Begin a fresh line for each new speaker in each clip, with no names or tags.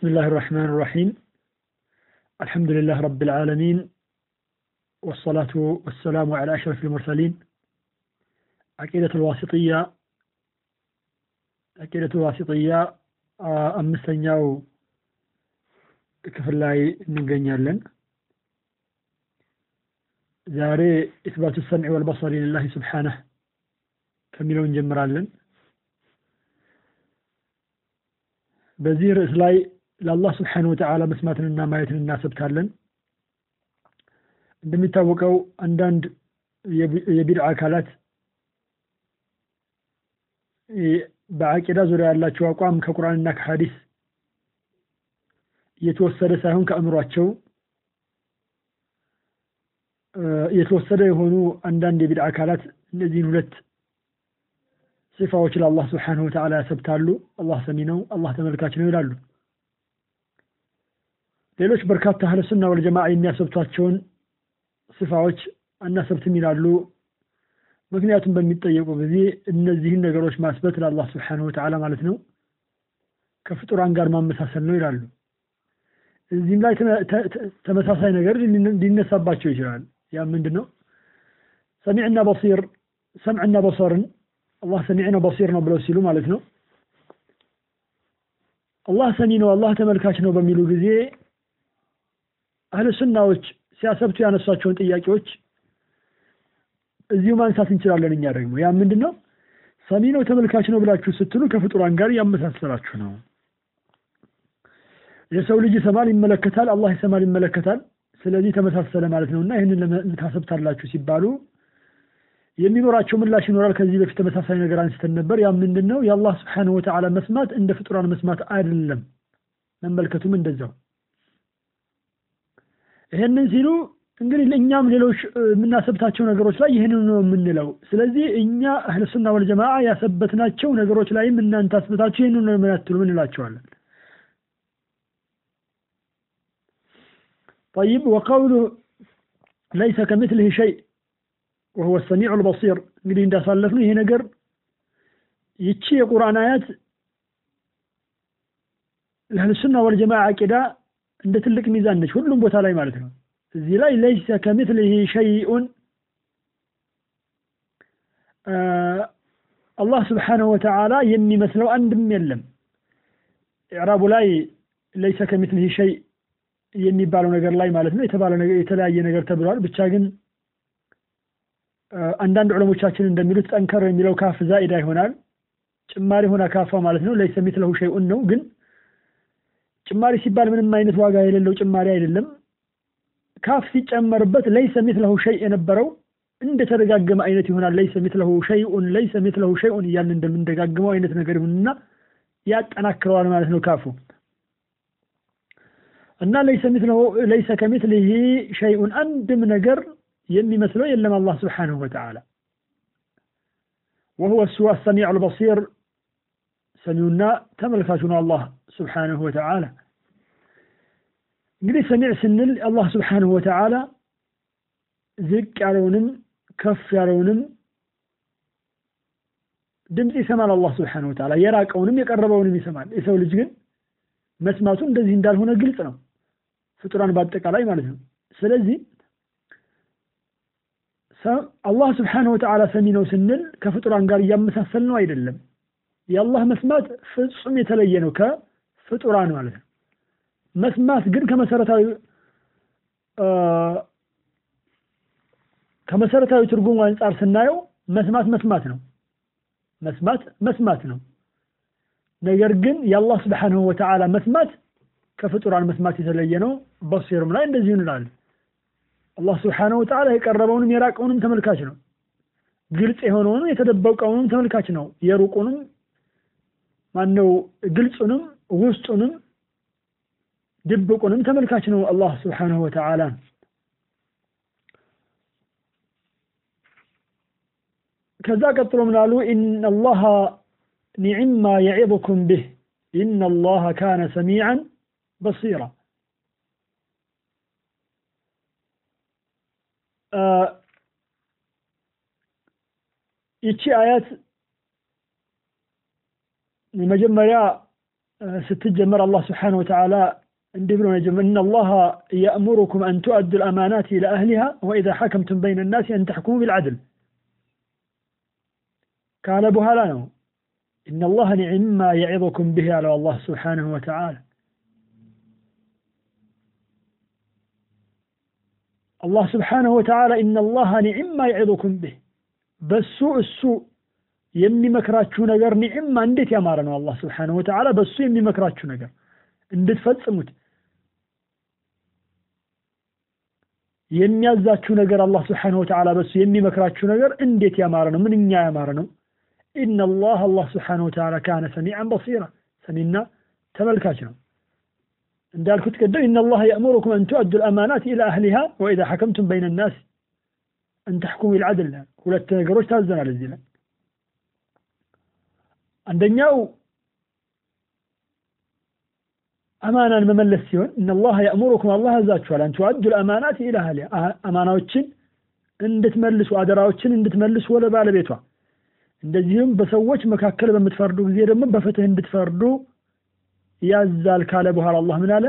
بسم الله الرحمن الرحيم الحمد لله رب العالمين والصلاة والسلام على أشرف المرسلين عقيدة الواسطية عقيدة الواسطية አምስተኛው ክፍል ላይ እንገኛለን ዛሬ ኢስባቱ ሰምዒ ወልበሰሪ ሊላሂ ስብሓነህ ከሚለው እንጀምራለን በዚህ ርዕስ ላይ ለአላህ ስብሓን ወተዓላ መስማትንና ማየትን እናሰብታለን እንደሚታወቀው አንዳንድ የቢድዓ አካላት በአቂዳ ዙሪያ ያላቸው አቋም ከቁርአንና ከሐዲስ እየተወሰደ ሳይሆን ከአእምሯቸው የተወሰደ የሆኑ አንዳንድ የቢድዓ አካላት እነዚህን ሁለት ሲፋዎች ለአላህ ስብሓንሁ ወተዓላ ያሰብታሉ አላህ ሰሚ ነው አላህ ተመልካች ነው ይላሉ ሌሎች በርካታ አህለ ሱና ወልጀማዓ የሚያሰብቷቸውን ሲፋዎች አናሰብትም ይላሉ። ምክንያቱም በሚጠየቁ ጊዜ እነዚህን ነገሮች ማስበት ለአላህ ስብሓንሁ ወተዓላ ማለት ነው ከፍጡራን ጋር ማመሳሰል ነው ይላሉ። እዚህም ላይ ተመሳሳይ ነገር ሊነሳባቸው ይችላል። ያ ምንድን ነው ሰሚዕና በሲር ሰምዕና በሰርን አላህ ሰሚዕ ነው በሲር ነው ብለው ሲሉ ማለት ነው። አላህ ሰሚ ነው አላህ ተመልካች ነው በሚሉ ጊዜ አህለ ሱናዎች ሲያሰብቱ ያነሷቸውን ጥያቄዎች እዚሁ ማንሳት እንችላለን እኛ ደግሞ። ያ ምንድን ነው ሰሚ ነው ተመልካች ነው ብላችሁ ስትሉ ከፍጡራን ጋር ያመሳሰላችሁ ነው። የሰው ልጅ ይሰማል ይመለከታል አላህ ይሰማል ይመለከታል። ስለዚህ ተመሳሰለ ማለት ነውና ይህንን ታሰብታላችሁ ሲባሉ የሚኖራቸው ምላሽ ይኖራል። ከዚህ በፊት ተመሳሳይ ነገር አንስተን ነበር። ያ ምንድን ነው የአላህ ስብሓንሁ ወተዓላ መስማት እንደ ፍጡራን መስማት አይደለም። መመልከቱም እንደዛው ይህንን ሲሉ እንግዲህ እኛም ሌሎች የምናሰብታቸው ነገሮች ላይ ይህንን ነው የምንለው ስለዚህ እኛ አህለ ሱና ወልጀማዓ ያሰበትናቸው ነገሮች ላይም እናንተ አስበታችሁ ይህንን ነው የምናትሉ እንላቸዋለን طيب وقوله ليس كمثله شيء وهو السميع البصير እንግዲህ እንዳሳለፍነው ይሄ ነገር ይቺ የቁርአን አያት ለአህለ ሱና ወልጀማዓ አቂዳ እንደ ትልቅ ሚዛን ነች ሁሉም ቦታ ላይ ማለት ነው። እዚህ ላይ ለይሰ ከሚትልህ ሸይኡን አላህ ስብሓንሁ ወተዓላ የሚመስለው አንድም የለም። ኢዕራቡ ላይ ለይሰ ከሚትልህ ሸይ የሚባለው ነገር ላይ ማለት ነው የተባለ ነገር የተለያየ ነገር ተብሏል። ብቻ ግን አንዳንድ ዑለሞቻችን እንደሚሉት ጠንከር የሚለው ካፍ ዛኢዳ ይሆናል። ጭማሪ ሆና ካፋ ማለት ነው ለይሰ ሚትለሁ ሸይኡን ነው። ግን ጭማሪ ሲባል ምንም አይነት ዋጋ የሌለው ጭማሪ አይደለም። ካፍ ሲጨመርበት ለይሰ ሚስለሁ ሸይ የነበረው እንደተደጋገመ አይነት ይሆናል። ለይሰ ሚስለሁ ሸይኡን ለይሰ ሚስለሁ ሸይኡን እያልን እንደምንደጋግመው አይነት ነገር ይሁንና ያጠናክረዋል ማለት ነው ካፉ እና ለይሰ ሚስለሁ ለይሰ ከሚስሊሂ ሸይኡን አንድም ነገር የሚመስለው የለም አላህ ስብሓንሁ ወተዓላ ወሁወ እሱ አሰሚዑ አልበሲር ሰሚውና ተመልካቹ ነው አላህ ስብሓንሁ ወተዓላ እንግዲህ ሰሚዕ ስንል አላህ ስብሓንሁ ወተዓላ ዝቅ ያለውንም ከፍ ያለውንም ድምፅ ይሰማል አላህ ስብሓንሁ ወተዓላ። የራቀውንም የቀረበውንም ይሰማል። የሰው ልጅ ግን መስማቱ እንደዚህ እንዳልሆነ ግልጽ ነው። ፍጡራን በአጠቃላይ ማለት ነው። ስለዚህ አላህ ስብሓንሁ ወተዓላ ሰሚ ነው ስንል ከፍጡራን ጋር እያመሳሰል ነው አይደለም። የአላህ መስማት ፍጹም የተለየ ነው ከፍጡራን ማለት ነው መስማት ግን ከመሰረታዊ ከመሰረታዊ ትርጉሙ አንጻር ስናየው መስማት መስማት ነው። መስማት መስማት ነው። ነገር ግን የአላህ ስብሓንሁ ወተዓላ መስማት ከፍጡራን መስማት የተለየ ነው። በሲርም ላይ እንደዚሁ እንላለን። አላህ ስብሓንሁ ወተዓላ የቀረበውንም የራቀውንም ተመልካች ነው። ግልጽ የሆነውንም የተደበቀውንም ተመልካች ነው። የሩቁንም ማነው ግልጹንም ውስጡንም ድብቁንም ተመልካች ነው አላህ ስብሓንሁ ወተዓላ ከዛ ቀጥሎ ምናሉ ኢነ አላህ ኒዕማ የዒظኩም ብህ ኢነ አላህ ካነ ሰሚዓን በሲራ። ይቺ አያት መጀመሪያ ስትጀመር አላህ ስብሓነሁ ወተዓላ እንዲህ ብሎ ነው የጀመረው ኢነ አላህ የእሙሩኩም አን ቱአዱ ልአማናት ኢላ አህሊሃ ወኢዛ ሐከምቱም በይነ ናሲ አን ተሕኩሙ ቢልዓድል ካለ በኋላ ነው ኢነ አላህ ኒዕማ የዒظኩም ብህ ያለው አላህ ስብሓነሁ ወተዓላ አላህ ስብሓነሁ ወተዓላ ኢነ አላህ ኒዕማ የዒظኩም ብህ በሱ እሱ የሚመክራችሁ ነገር ኒዕማ እንዴት ያማረ ነው አላህ ስብሓነሁ ወተዓላ በሱ የሚመክራችሁ ነገር እንድትፈጽሙት የሚያዛችሁ ነገር አላህ ስብሓነሁ ወተዓላ በሱ የሚመክራችሁ ነገር እንዴት ያማረ ነው ምንኛ ያማረ ነው ኢነላህ አላህ ስብሓነሁ ወተዓላ ካነ ሰሚዐን በሲራ። ሰሚና ተመልካች ነው። እንዳልኩት ቀደም ኢነላህ የእሙሩኩም አን ቱአዱ ልአማናት ኢላ አህሊሃ ወኢዛ ሐከምቱም በይነ ናስ አን ተሕኩሙ ቢልዓድል ሁለት ነገሮች ታዘናል እዚህ ላይ። አንደኛው አማናን መመለስ ሲሆን እነላህ የእሙሩኩም አላህ ያዛችኋል። አን ቱአዱ ልአማናት አህሊሃ አማናዎችን እንድትመልሱ አደራዎችን እንድትመልሱ ወደ ባለቤቷ። እንደዚሁም በሰዎች መካከል በምትፈርዱ ጊዜ ደግሞ በፍትህ እንድትፈርዱ ያዛል ካለ በኋላ አላህ ምን አለ?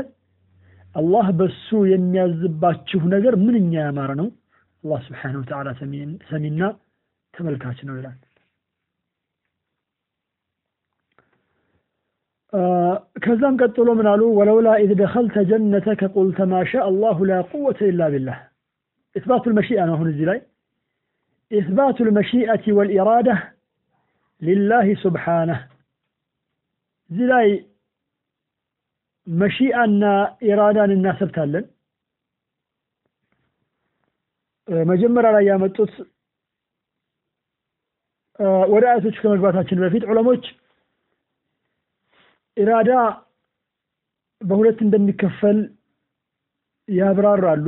አላህ በሱ የሚያዝባችሁ ነገር ምንኛ ያማረ ነው። አላህ ስብሓነሁ ወተዓላ ሰሚና ተመልካች ነው ይላል ከዛም ቀጥሎ ምን አሉ? ولولا إذ دخلت جنتك قلت ما شاء الله لا قوة إلا بالله። إثبات المشيئة ነው አሁን እዚህ ላይ። إثبات المشيئة والإرادة لله سبحانه እዚህ ላይ መሺአና ኢራዳን እናሰብታለን። መጀመሪያ ላይ ያመጡት ወደ አያቶች ከመግባታችን በፊት ዑለሞች ኢራዳ በሁለት እንደሚከፈል ያብራራሉ።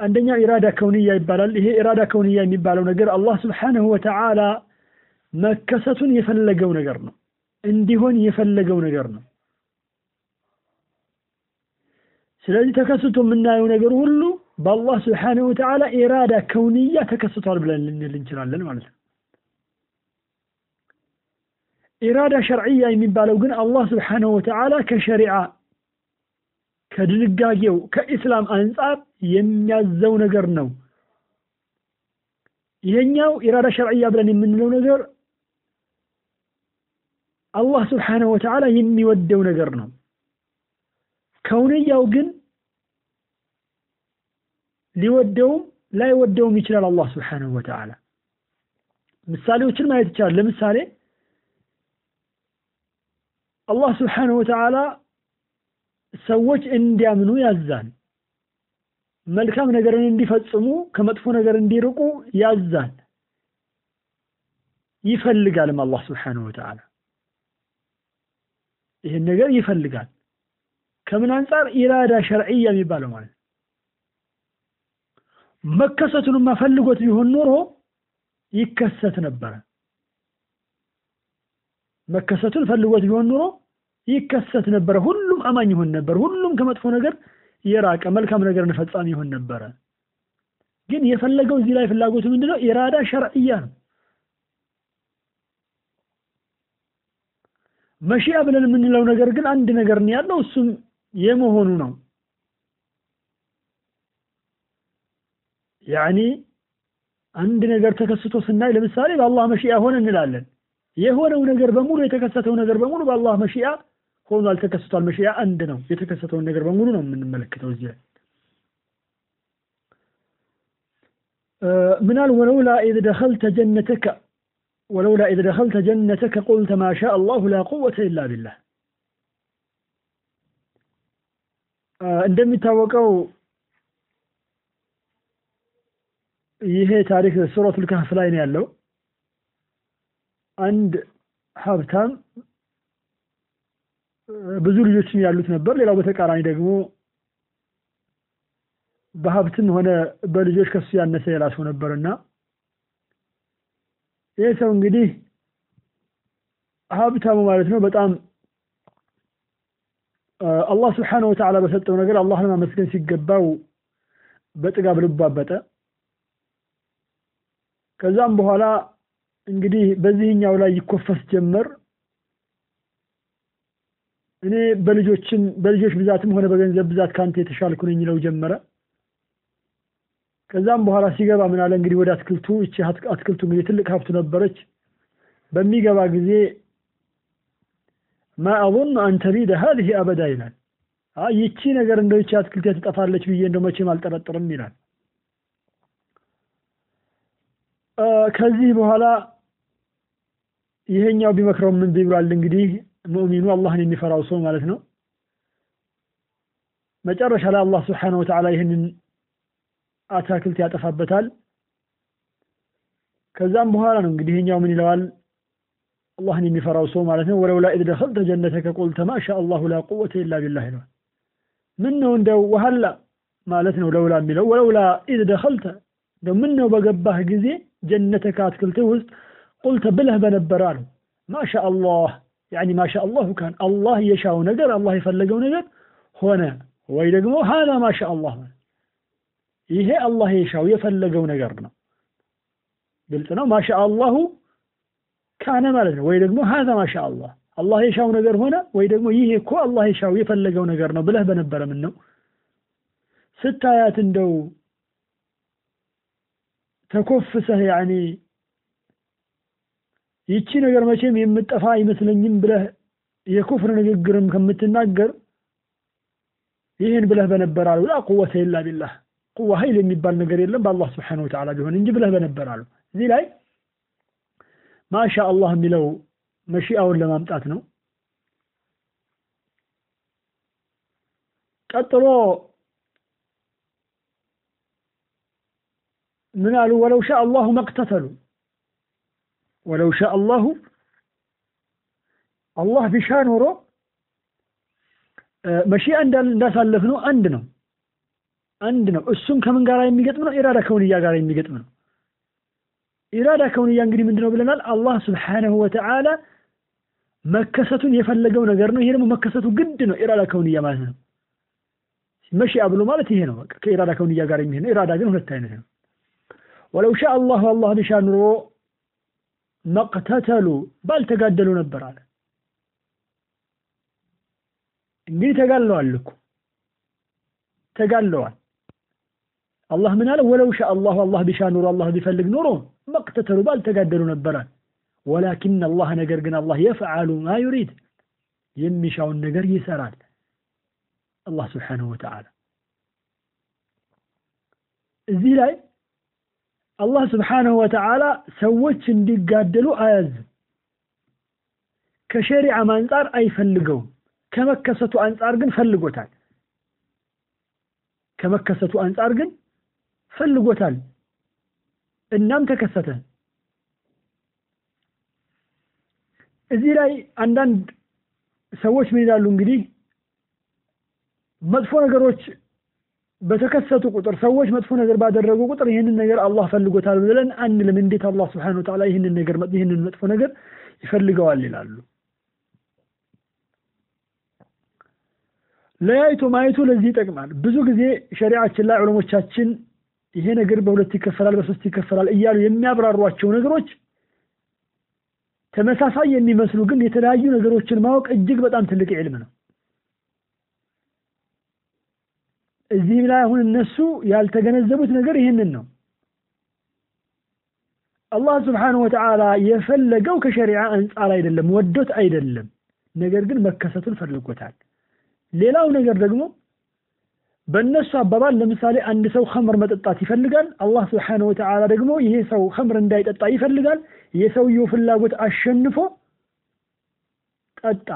አንደኛው ኢራዳ ከውንያ ይባላል። ይሄ ኢራዳ ከውንያ የሚባለው ነገር አላህ ስብሓንሁ ወተዓላ መከሰቱን የፈለገው ነገር ነው። እንዲሆን የፈለገው ነገር ነው። ስለዚህ ተከስቶ የምናየው ነገር ሁሉ በአላህ ስብሓንሁ ወተዓላ ኢራዳ ከውንያ ተከስቷል ብለን ልንል እንችላለን ማለት ነው ኢራዳ ሸርዕያ የሚባለው ግን አላህ ስብሓንሁ ወተዓላ ከሸሪዓ ከድንጋጌው ከኢስላም አንጻር የሚያዘው ነገር ነው። ይሄኛው ኢራዳ ሸርዕያ ብለን የምንለው ነገር አላህ ስብሓንሁ ወተዓላ የሚወደው ነገር ነው። ከውንያው ግን ሊወደውም ላይወደውም ይችላል አላህ ስብሓንሁ ወተዓላ። ምሳሌዎችን ማየት ይቻላል። ለምሳሌ አላህ ስብሓንሁ ወተዓላ ሰዎች እንዲያምኑ ያዛል። መልካም ነገርን እንዲፈጽሙ ከመጥፎ ነገር እንዲርቁ ያዛል። ይፈልጋልም አላህ ስብሓንሁ ወተዓላ ይህን ነገር ይፈልጋል። ከምን አንጻር ኢራዳ ሸርዕያ የሚባለው ማለት መከሰቱንማ ፈልጎት ቢሆን ኖሮ ይከሰት ነበረ መከሰቱን ፈልጎት ቢሆን ኖሮ ይከሰት ነበረ። ሁሉም አማኝ ይሆን ነበር። ሁሉም ከመጥፎ ነገር የራቀ መልካም ነገር ፈጻሚ ይሆን ነበረ። ግን የፈለገው እዚህ ላይ ፍላጎቱ ምንድነው? ኢራዳ ሸርዕያ ነው። መሺያ ብለን የምንለው ነገር ግን አንድ ነገር ያለው እሱም የመሆኑ ነው። يعني አንድ ነገር ተከስቶ ስናይ ለምሳሌ በአላህ مشيئة ሆነ እንላለን የሆነው ነገር በሙሉ የተከሰተው ነገር በሙሉ በአላህ مشيئة ሆኗል ተከስቷል። مشيئة አንድ ነው። የተከሰተውን ነገር በሙሉ ነው የምንመለከተው እዚህ ላይ ምናል ولولا إذ دخلت جنتك ولولا إذ دخلت جنتك قلت ما شاء الله لا قوة إلا بالله እንደሚታወቀው ይሄ ታሪክ ሱረቱል ካህፍ ላይ ነው ያለው አንድ ሀብታም ብዙ ልጆችን ያሉት ነበር። ሌላው በተቃራኒ ደግሞ በሀብትም ሆነ በልጆች ከሱ ያነሰ የላ ሰው ነበርና ይህ ሰው እንግዲህ ሀብታሙ ማለት ነው በጣም አላህ ስብሓነሁ ወተዓላ በሰጠው ነገር አላህን ማመስገን ሲገባው በጥጋብ ልቡ አበጠ። ከዛም በኋላ እንግዲህ በዚህኛው ላይ ይኮፈስ ጀመር። እኔ በልጆችም በልጆች ብዛትም ሆነ በገንዘብ ብዛት ከአንተ የተሻልኩ ነኝ ይለው ጀመረ። ከዛም በኋላ ሲገባ ምን አለ እንግዲህ ወደ አትክልቱ እቺ አትክልቱ እንግዲህ ትልቅ ሀብቱ ነበረች። በሚገባ ጊዜ ማ አظن አን ተሪደ هذه አበዳ ይላል። ይቺ ነገር እንደው ይቺ አትክልት ትጠፋለች ብዬ እንደው መቼም አልጠረጥርም ይላል። ከዚህ በኋላ ይሄኛው ቢመክረው ምን ቢብሏል እንግዲህ ሙእሚኑ አላህን የሚፈራው ሰው ማለት ነው። መጨረሻ ላይ አላህ ስብሓነሁ ወተዓላ ይህንን አታክልት ያጠፋበታል። ከዛም በኋላ ነው እንግዲህ ይሄኛው ምን ይለዋል አላህን የሚፈራው ሰው ማለት ነው። ولولا إذ دخلت جنتك قلت ما شاء الله لا قوة إلا بالله ይለዋል። ምን ነው እንደው وهلا ማለት ነው لولا የሚለው ولولا إذ دخلت እንደው ምን ነው በገባህ ጊዜ جنتك አትክልትህ ውስጥ قلت ብለህ በነበረ አለው ما شاء الله يعني ما شاء الله كان አላህ የሻው ነገር አላህ የፈለገው ነገር ሆነ ወይ ደግሞ هذا ما شاء الله ማለት ይሄ አላህ የሻው የፈለገው ነገር ነው። ግልጽ ነው። ማሻ አላሁ ካነ ማለት ነው። ወይ ደግሞ ሀዛ ማሻ አላህ አላህ የሻው ነገር ሆነ ወይ ደግሞ ይሄ እኮ አላህ የሻው የፈለገው ነገር ነው ብለህ በነበረ ምን ነው? ስታያት እንደው ተኮፍሰህ ያኒ ይቺ ነገር መቼም የምጠፋ አይመስለኝም ብለህ የኩፍር ንግግርም ከምትናገር ይህን ብለህ በነበር አሉ ላ ቁወተ ኢላ ቢላህ ቁዋ ኃይል የሚባል ነገር የለም በአላህ ስብሓነሁ ወተዓላ ቢሆን እንጂ ብለህ በነበር አሉ። እዚህ ላይ ማሻ አላህ የሚለው መሺአውን ለማምጣት ነው። ቀጥሎ ምን አሉ? ወለው ሻ አላሁ መቅተተሉ ወለው ሻ አላሁ አላህ ቢሻ ኖሮ መሺአ እንዳሳለፍ ነው አንድ ነው አንድ ነው። እሱም ከምን ጋር የሚገጥም ነው? ኢራዳ ከውንያ ጋር የሚገጥም ነው። ኢራዳ ከውንያ እንግዲህ ምንድነው ብለናል? አላህ ስብሓነሁ ወተዓላ መከሰቱን የፈለገው ነገር ነው። ይሄ ደግሞ መከሰቱ ግድ ነው። ኢራዳ ከውንያ ማለት ነው። መሺአ ብሎ ማለት ይሄ ነው። በቃ ከኢራዳ ከውንያ ጋር የሚሄድ ነው። ኢራዳ ግን ሁለት አይነት ነው። ወለው ሻ አላሁ አላህ ቢሻ ኑሮ መቅተተሉ ባልተጋደሉ ነበር አለ። እንግዲህ ተጋለዋል እኮ ተጋለዋል። አላህ ምን አለ? ወለው ሻ አላሁ አላህ ቢሻ ኑሮ አላህ ቢፈልግ ኑሮ መቅተተሉ ባልተጋደሉ ነበራል። ወላኪን አላህ ነገር ግን አላህ የፍዓሉ ማ ዩሪድ የሚሻውን ነገር ይሰራል። አላህ ስብሓነሁ ወተዓላ እዚህ ላይ አላህ ስብሓነሁ ወተዓላ ሰዎች እንዲጋደሉ አያዝም። ከሸሪዓም አንጻር አይፈልገውም። ከመከሰቱ አንጻር ግን ፈልጎታል። ከመከሰቱ አንጻር ግን ፈልጎታል። እናም ተከሰተ። እዚህ ላይ አንዳንድ ሰዎች ምን ይላሉ እንግዲህ መጥፎ ነገሮች በተከሰቱ ቁጥር ሰዎች መጥፎ ነገር ባደረጉ ቁጥር ይህንን ነገር አላህ ፈልጎታል ብለን አንልም። እንዴት አላህ ስብሓነሁ ወተዓላ ይህንን ነገር ይህንን መጥፎ ነገር ይፈልገዋል ይላሉ። ለያይቶ ማየቱ ለዚህ ይጠቅማል። ብዙ ጊዜ ሸሪዓችን ላይ ዑለሞቻችን ይሄ ነገር በሁለት ይከፈላል፣ በሶስት ይከፈላል እያሉ የሚያብራሯቸው ነገሮች ተመሳሳይ የሚመስሉ ግን የተለያዩ ነገሮችን ማወቅ እጅግ በጣም ትልቅ ዕልም ነው። እዚህም ላይ አሁን እነሱ ያልተገነዘቡት ነገር ይህንን ነው። አላህ ስብሓነሁ ወተዓላ የፈለገው ከሸሪዓ አንጻር አይደለም፣ ወዶት አይደለም። ነገር ግን መከሰቱን ፈልጎታል። ሌላው ነገር ደግሞ በእነሱ አባባል ለምሳሌ አንድ ሰው ኸምር መጠጣት ይፈልጋል። አላህ ስብሓነሁ ወተዓላ ደግሞ ይሄ ሰው ኸምር እንዳይጠጣ ይፈልጋል። የሰውየው ፍላጎት አሸንፎ ጠጣ።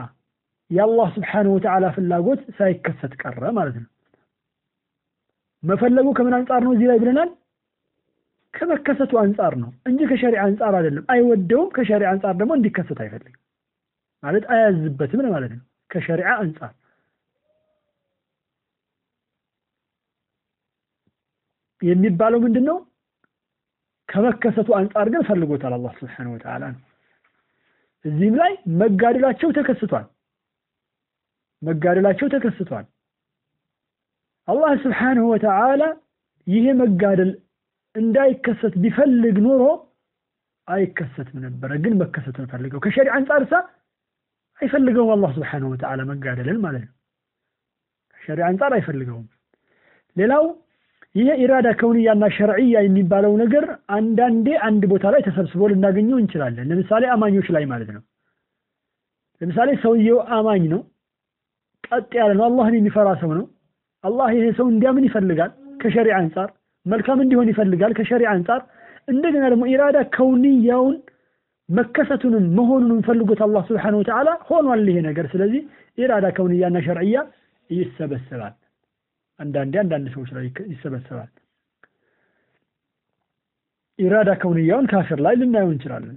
የአላህ ስብሓነሁ ወተዓላ ፍላጎት ሳይከሰት ቀረ ማለት ነው። መፈለጉ ከምን አንጻር ነው እዚህ ላይ ብለናል? ከመከሰቱ አንጻር ነው እንጂ ከሸሪዓ አንጻር አይደለም። አይወደውም። ከሸሪዓ አንጻር ደግሞ እንዲከሰት አይፈልግም ማለት አያዝበትም ማለት ነው። ከሸሪዓ አንጻር የሚባለው ምንድን ነው? ከመከሰቱ አንጻር ግን ፈልጎታል አላህ ስብሓነሁ ወተዓላ ነው። እዚህም ላይ መጋደላቸው ተከስቷል። መጋደላቸው ተከስቷል። አላህ ስብሓነሁ ወተዓላ ይሄ መጋደል እንዳይከሰት ቢፈልግ ኖሮ አይከሰትም ነበረ። ግን መከሰቱን ፈልገው ከሸሪዓ አንጻር ሳ አይፈልገውም አላህ ስብሓነሁ ወተዓላ መጋደልን ማለት ነው። ከሸሪዓ አንጻር አይፈልገውም። ሌላው ይሄ ኢራዳ ከውንያና ሸርዕያ የሚባለው ነገር አንዳንዴ አንድ ቦታ ላይ ተሰብስቦ ልናገኘው እንችላለን። ለምሳሌ አማኞች ላይ ማለት ነው። ለምሳሌ ሰውየው አማኝ ነው፣ ቀጥ ያለ ነው፣ አላህን የሚፈራ ሰው ነው። አላህ ይሄ ሰው እንዲያምን ይፈልጋል ከሸሪዓ አንጻር፣ መልካም እንዲሆን ይፈልጋል ከሸሪዓ አንጻር። እንደገና ደግሞ ኢራዳ ከውንያውን መከሰቱንም መሆኑንም ፈልጎት አላህ ስብሓነሁ ወተዓላ ሆኗል ይሄ ነገር። ስለዚህ ኢራዳ ከውንያና ሸርዕያ ይሰበሰባል። አንዳንዴ አንዳንድ ሰዎች ላይ ይሰበሰባል። ኢራዳ ከውንያውን ካፊር ላይ ልናየው እንችላለን።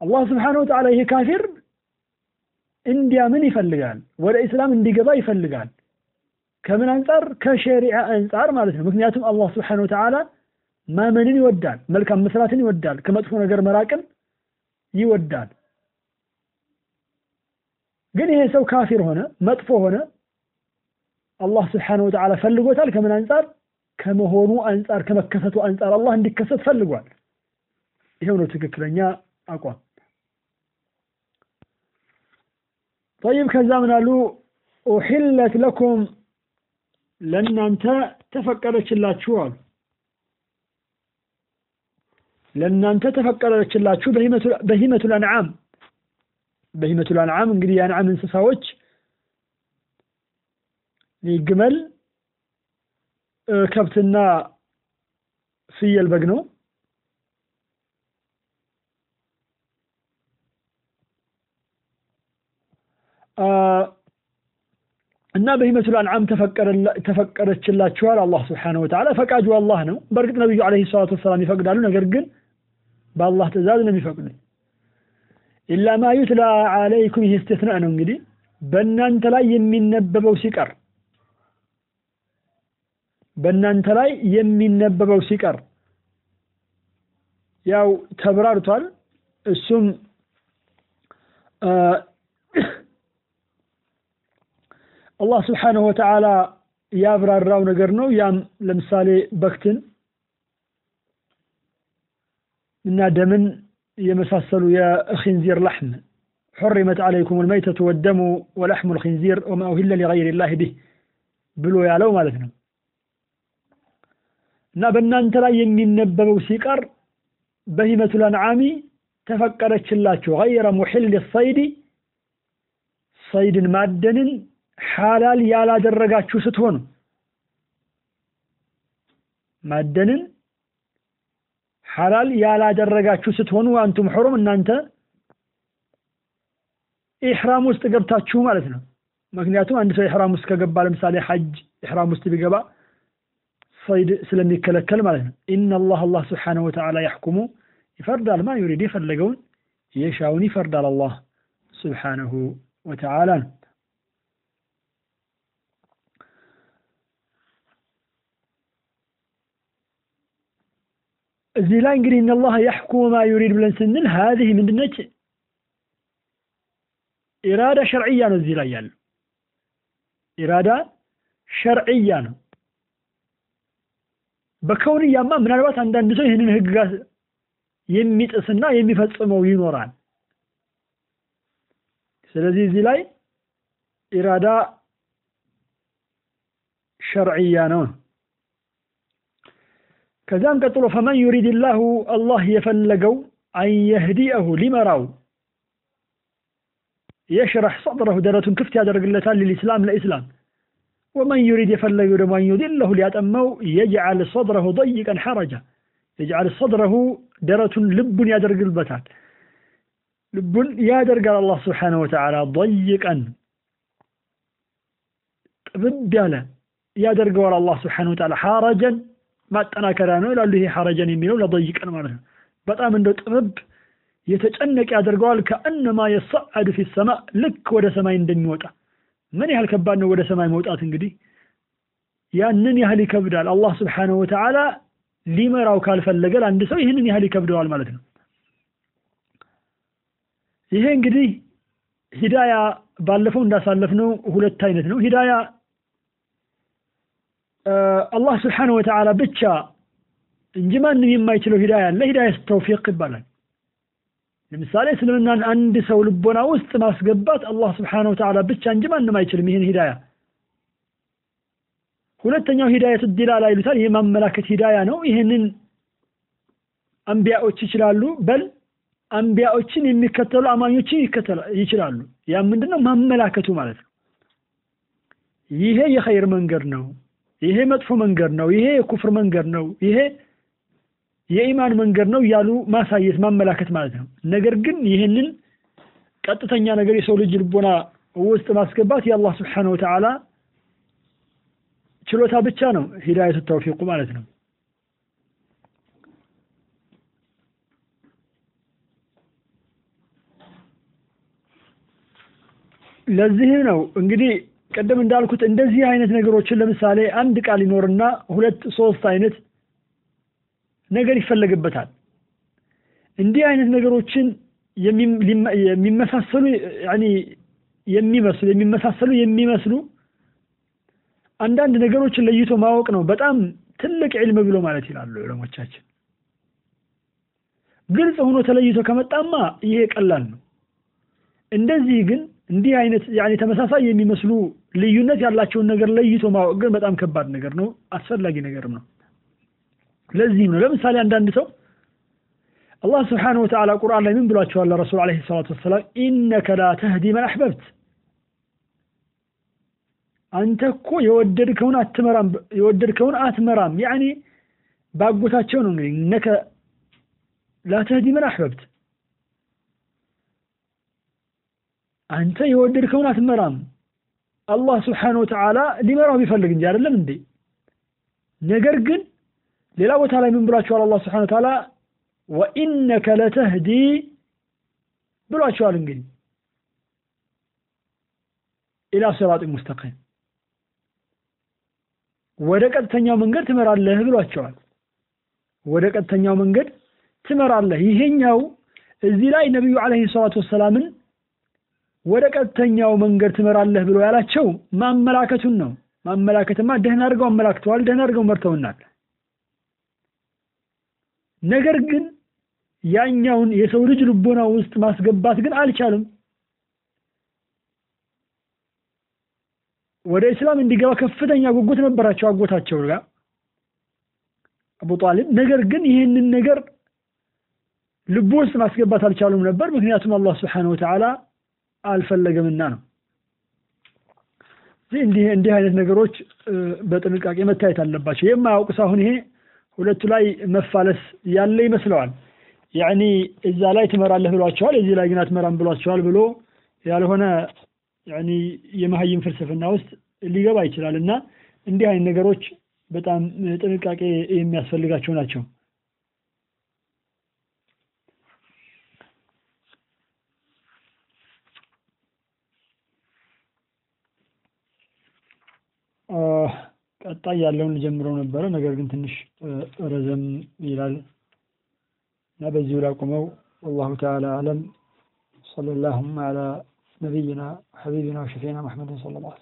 አላህ ስብሓነሁ ወተዓላ ይሄ ካፊር እንዲያምን ይፈልጋል፣ ወደ ኢስላም እንዲገባ ይፈልጋል። ከምን አንጻር? ከሸሪዓ አንጻር ማለት ነው። ምክንያቱም አላህ ስብሓነሁ ወተዓላ ማመንን ይወዳል፣ መልካም መስራትን ይወዳል፣ ከመጥፎ ነገር መራቅን ይወዳል። ግን ይሄ ሰው ካፊር ሆነ፣ መጥፎ ሆነ፣ አላህ ስብሓነሁ ወተዓላ ፈልጎታል። ከምን አንጻር? ከመሆኑ አንጻር፣ ከመከሰቱ አንጻር አላህ እንዲከሰት ፈልጓል። ይሄው ነው ትክክለኛ አቋም። ጠይብ ከዛ ምን አሉ? ኡሒለት ለኩም ለእናንተ ተፈቀደችላችሁ አሉ። ለእናንተ ተፈቀደችላችሁ በሂመቱል አንዓም በሂመቱል አንዓም እንግዲህ የአንዓም እንስሳዎች ግመል፣ ከብትና ፍየል፣ በግ ነው። እና በሂመቱል አንዓም ተፈቀደችላችኋል። አላህ ስብሓነሁ ወተዓላ ፈቃጁ አላህ ነው። በእርግጥ ነቢዩ ዓለይሂ ሰላቱ ወሰላም ይፈቅዳሉ። ነገር ግን በአላህ ትእዛዝ ነው የሚፈቅዱት። ኢላ ማ ዩትላ ዓለይኩም ይህ እስትትና ነው። እንግዲህ በእናንተ ላይ የሚነበበው ሲቀር በእናንተ ላይ የሚነበበው ሲቀር ያው ተብራርቷል። እሱም አላህ ስብሓነሁ ወተዓላ ያብራራው ነገር ነው። ያም ለምሳሌ በክትን እና ደምን የመሳሰሉ የኽንዚር ላሕም ሑሪመት ዓለይኩም ልመይተቱ ወደሙ ወላሕሙ ልኽንዚር ወማ ኡሂለ ሊገይሪ ላህ ቢህ ብሎ ያለው ማለት ነው። እና በእናንተ ላይ የሚነበበው ሲቀር በሂመቱል አንዓሚ ተፈቀደችላችሁ ገይረ ሙሒል ሰይዲ ሰይድን ማደንን ሓላል ያላደረጋችሁ ስትሆኑ ማደንን ሓላል ያላደረጋችሁ ስትሆኑ አንቱም ሑሩም እናንተ ኢሕራም ውስጥ ገብታችሁ ማለት ነው። ምክንያቱም አንድ ሰው ኢሕራም ውስጥ ከገባ ለምሳሌ ሐጅ ኢሕራም ውስጥ ቢገባ ሰይድ ስለሚከለከል ማለት ነው። ኢነላህ አላህ ስብሓነሁ ወተዓላ ያሕኩሙ ይፈርዳል፣ ማ ዩሪድ የፈለገውን የሻውን ይፈርዳል አላህ ስብሓነሁ ወተዓላ ነው። እዚህ ላይ እንግዲህ እነላህ ያሕኩሙ ማ ዩሪድ ብለን ስንል ሀዚህ ምንድነች? ኢራዳ ሸርዕያ ነው። እዚህ ላይ ያለው ኢራዳ ሸርዕያ ነው። በከውንያማ ምናልባት አንዳንድ ሰው ይህንን ህግጋት የሚጥስና የሚፈጽመው ይኖራል። ስለዚህ እዚህ ላይ ኢራዳ ሸርዕያ ነው። ከዛም ቀጥሎ ፈመን ዩሪድ ላሁ አላህ የፈለገው አን የህዲአሁ ሊመራው የሽረሕ ሰድረሁ ደረቱን ክፍት ያደርግለታል ልልኢስላም ለኢስላም ወመን ዩሪድ የፈለገው ደግሞ አን ዩድለሁ ሊያጠመው የጅዓል ሰድረሁ ደይቀን ሐረጃ የጅዓል ሰድረሁ ደረቱን ልቡን ያደርግልበታል ልቡን ያደርጋል አላህ ስብሓነሁ ወተዓላ ደይቀን ጥብብ ያለ ያደርገዋል አላህ ስብሓነሁ ወተዓላ ሐረጀን ማጠናከሪያ ነው ይላሉ። ይሄ ሐረጀን የሚለው ለደይቀን ማለት ነው። በጣም እንደው ጥብብ የተጨነቀ ያደርገዋል። ከአነማ የሰዓዱ ፊ ሰማ ልክ ወደ ሰማይ እንደሚወጣ ምን ያህል ከባድ ነው ወደ ሰማይ መውጣት። እንግዲህ ያንን ያህል ይከብዳል። አላህ ስብሓነሁ ወተዓላ ሊመራው ካልፈለገ ለአንድ ሰው ይህንን ያህል ይከብደዋል ማለት ነው። ይሄ እንግዲህ ሂዳያ ባለፈው እንዳሳለፍነው ሁለት አይነት ነው። ሂዳያ አላህ ስብሓነሁ ወተዓላ ብቻ እንጂ ማንም የማይችለው ሂዳያ አለ። ሂዳያ ተውፊቅ ይባላል። ለምሳሌ እስልምናን አንድ ሰው ልቦና ውስጥ ማስገባት አላህ ስብሓነሁ ወተዓላ ብቻ እንጂ ማንም አይችልም ይህን ሂዳያ። ሁለተኛው ሂዳየት ዲላላ ይሉታል። የማመላከት ሂዳያ ነው። ይህንን አንቢያዎች ይችላሉ። በል አንቢያዎችን የሚከተሉ አማኞችን ይችላሉ። ያ ምንድነው? ማመላከቱ ማለት ነው። ይሄ የኸይር መንገድ ነው ይሄ መጥፎ መንገድ ነው ይሄ የኩፍር መንገድ ነው ይሄ የኢማን መንገድ ነው እያሉ ማሳየት ማመላከት ማለት ነው። ነገር ግን ይህንን ቀጥተኛ ነገር የሰው ልጅ ልቦና ውስጥ ማስገባት የአላህ ስብሓነሁ ወተዓላ ችሎታ ብቻ ነው ሂዳየቱ ተውፊቁ ማለት ነው። ለዚህም ነው እንግዲህ ቅድም እንዳልኩት እንደዚህ አይነት ነገሮችን ለምሳሌ አንድ ቃል ይኖርና ሁለት ሶስት አይነት ነገር ይፈለግበታል። እንዲህ አይነት ነገሮችን የሚመሳሰሉ የሚመስሉ የሚመሳሰሉ የሚመስሉ አንዳንድ ነገሮችን ለይቶ ማወቅ ነው በጣም ትልቅ ዕልም ብሎ ማለት ይላሉ ዑለሞቻችን። ግልጽ ሆኖ ተለይቶ ከመጣማ ይሄ ቀላል ነው። እንደዚህ ግን እንዲህ አይነት ተመሳሳይ የሚመስሉ ልዩነት ያላቸውን ነገር ለይቶ ማወቅ ግን በጣም ከባድ ነገር ነው አስፈላጊ ነገርም ነው። ለዚህም ነው። ለምሳሌ አንዳንድ ሰው አላህ ስብሓንሁ ወተዓላ ቁርአን ላይ ምን ብሏቸዋል? ረሱል ለ ሰላቱ ወሰላም ኢነከ ላ ተህዲ መን አሕበብት። አንተ እኮ የወደድከውን አትመራም የወደድከውን አትመራም። ያኒ ባጎታቸው ነው እንግዲህ እነከ ላ መን አሕበብት። አንተ የወደድከውን አትመራም አላህ ስብሓንሁ ወተዓላ ሊመራው ቢፈልግ እንጂ አይደለም እንዴ? ነገር ግን ሌላ ቦታ ላይ ምን ብሏቸዋል አላህ ስብሓን ወተዓላ ወኢነከ ለተህዲ ብሏቸዋል እንግዲህ ኢላ ሲራጥ ሙስተቂም። ወደ ቀጥተኛው መንገድ ትመራለህ ብሏቸዋል። ወደ ቀጥተኛው መንገድ ትመራለህ። ይሄኛው እዚህ ላይ ነቢዩ ዓለይሂ ሰላቱ ወሰላምን ወደ ቀጥተኛው መንገድ ትመራለህ ብሎ ያላቸው ማመላከቱን ነው። ማመላከትማ ደህና አድርገው አመላክተዋል ደህና አድርገው መርተውናል። ነገር ግን ያኛውን የሰው ልጅ ልቦና ውስጥ ማስገባት ግን አልቻሉም። ወደ እስላም እንዲገባ ከፍተኛ ጉጉት ነበራቸው አጎታቸው ጋር አቡ ጣሊብ። ነገር ግን ይህንን ነገር ልቡ ውስጥ ማስገባት አልቻሉም ነበር። ምክንያቱም አላህ ስብሓነሁ ወተዓላ አልፈለገምና ነው። እንዲህ እንዲህ አይነት ነገሮች በጥንቃቄ መታየት አለባቸው። የማያውቅ ሰው አሁን ይሄ ሁለቱ ላይ መፋለስ ያለ ይመስለዋል። ያኒ እዛ ላይ ትመራለህ ብሏቸዋል እዚህ ላይ ግን አትመራም ብሏቸዋል ብሎ ያልሆነ ያኒ የመሀይም ፍልስፍና ውስጥ ሊገባ ይችላል። እና እንዲህ አይነት ነገሮች በጣም ጥንቃቄ የሚያስፈልጋቸው ናቸው ቀጣይ ያለውን ልጀምረው ነበረ፣ ነገር ግን ትንሽ ረዘም ይላል እና በዚሁ ላቁመው። ወላሁ ተዓላ አዕለም። ሰለላሁም አላ ነቢይና ሐቢቢና ወሸፊዕና መሐመድን ሰለላሁ